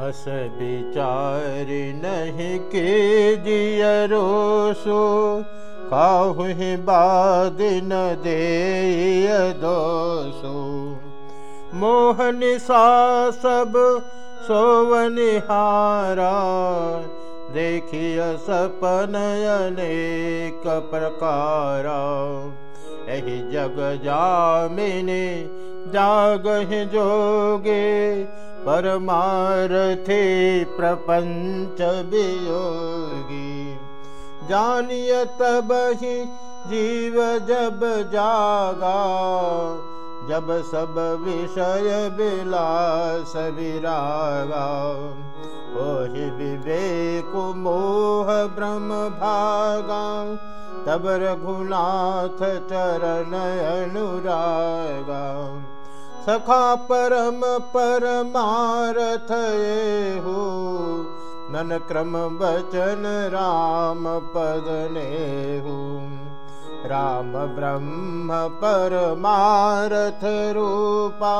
अस विचार नहीं के जियरोसो काहु ही बाद न दे दोसो। मोहन सपन अनेक प्रकारा। एहि जग जामिनी जागहि जोगे परमारथे प्रपंच वियोगी। जानिय तब ही जीव जब जागा, जब सब विषय विलास विरागा। ओहि विवेक मोह ब्रह्म भागा, तब रघुनाथ चरण अनुरागा। सखा परम परमारथ हो। नन क्रम वचन राम पद ने हो। राम ब्रह्म परमारथ रूपा।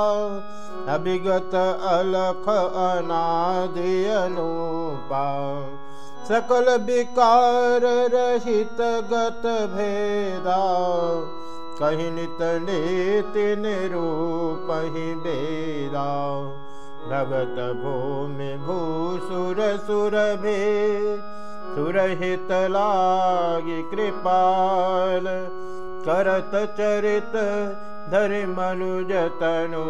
अभिगत अलख अनादि सकल विकार रहित गत भेदा कहीं नित नीति निरूप ही बेदा भगत भूमि भूसुर सुर भे सुरहित लागी कृपाल। करत चरित धरि मनुज तनु।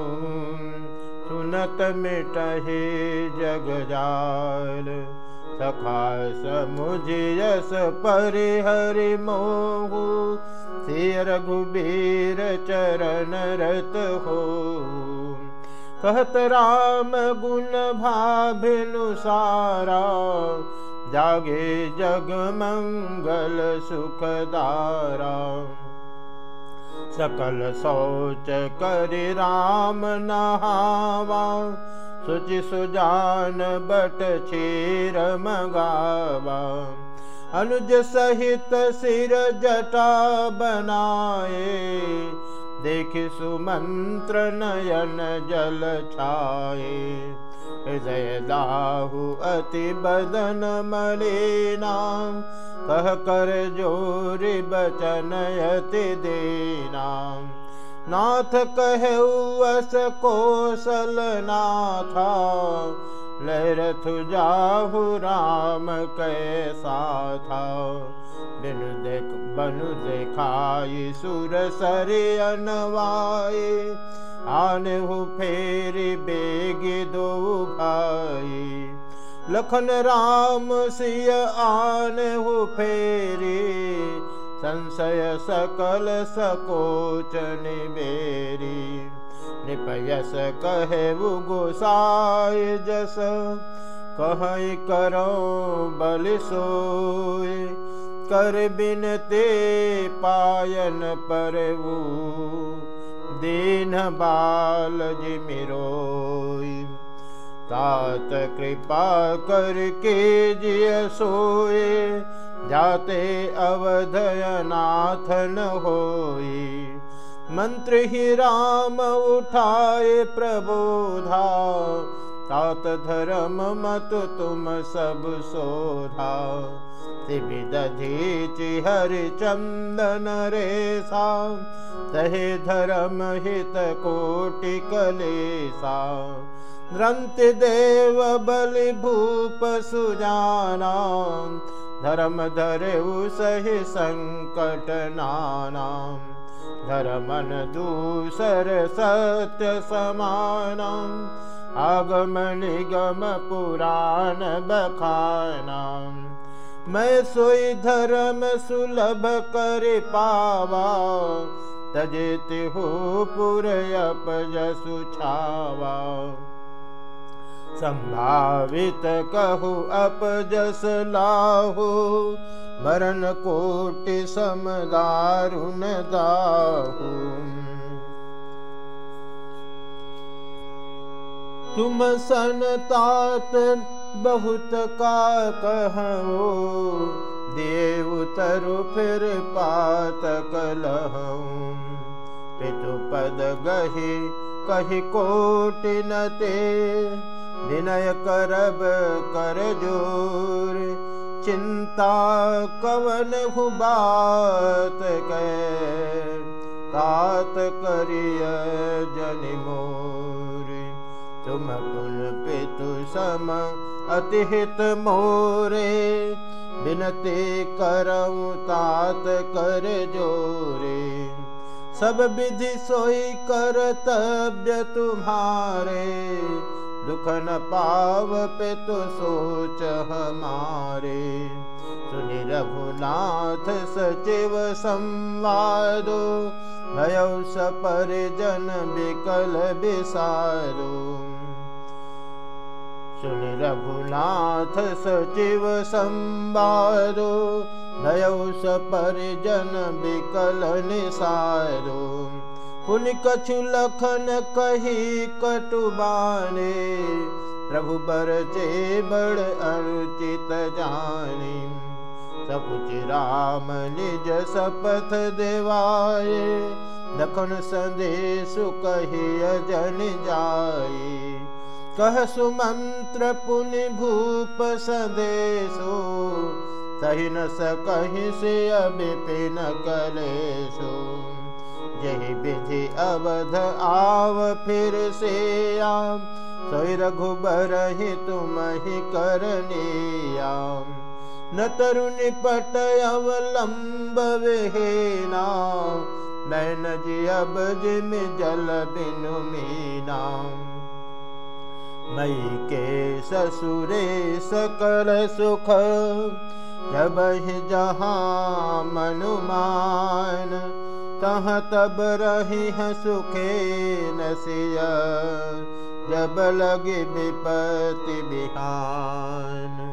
सुनत मिटहे जग जाल। सखा समुझयस परिहरि मोहू रघुबीर चरण रत हो कहत राम गुण भाभिनुसारा जागे जग मंगल सुखदारा। सकल शौच कर राम नहावा सुचि सुजान बट क्षीर मगावा अनुज सहित सिर जटा बनाए देख सुमंत्र नयन जल छाए हृदय दाहु अति बदन मलिना कह कर जोरि बचन अति देना। नाथ कह अस कौशल नाथा लहरथ जाहु राम कैसा था। बिनु देख, बनु देखाई सुर सरे अनवाए आने हो फेर बेगे दो भाई। लखन राम सिय आने हो फेरे। संशय सकल सकोच निबेरी। निपयस कहे गोसाय जस। कह करो बल सोय कर बिनते पायन पर दीन बाल जिमिरो तात कृपा कर के जिय सोए जाते अवधयनाथन होई मंत्र ही राम उठाए प्रबोधा। तात धर्म मत तुम सब सोधा। दधी हरि चंदन रेसा। सहे धर्म हित कोटि कलेसा। रंत देव बलि भूप सुजाना। धर्म धरे सही संकट नाना। धर्मन दूसर सत्य समानम। आगम निगम पुराण बखानम। मैं सोई धर्म सुलभ कर पावा। तजित हो पुर अपजसु छावा। कहु अप जस लाहू मरण कोटि समदारुण दाहु तुम सन तात बहुत का कहो देव तरु फिर पात कलहूँ पितु पद गही कही कोटि नते विनय करब कर जोर चिंता कवन हुबात तात करिय जन मोर तुम कुल पितु सम अतिहित मोरे। तात कर जोरे। सब विधि सोई कर्तव्य तुम्हारे दुख न पाव पे तो सोच हमारे सुनि रघुनाथ सचिव संवादो भयो सपरिजन विकल विसारो। सुन रघुनाथ सचिव संवादो भयो सपरिजन विकल निसारो पुन कछु लखन कही कटुबाने, प्रभु बर चे बड़ अनुचित जाने। सकुच राम निज सपथ देवाए, लखन संदेश कही जन जाए। कह सुमंत्र पुनि भूप सदेशो, सही न सकहि से अबिपिन कलेशो। यही विधि अवध आव फिर से आम। सोई रघुबर ही तुम ही करनियाम न तरुण पट अवलंब वेना नैन जी अब जिम जल बिनु मीना मई के ससुरे सकल सुख। जब जहाँ मनुमान तह तब रही है सुखे नसिया जब लगे विपति बिहान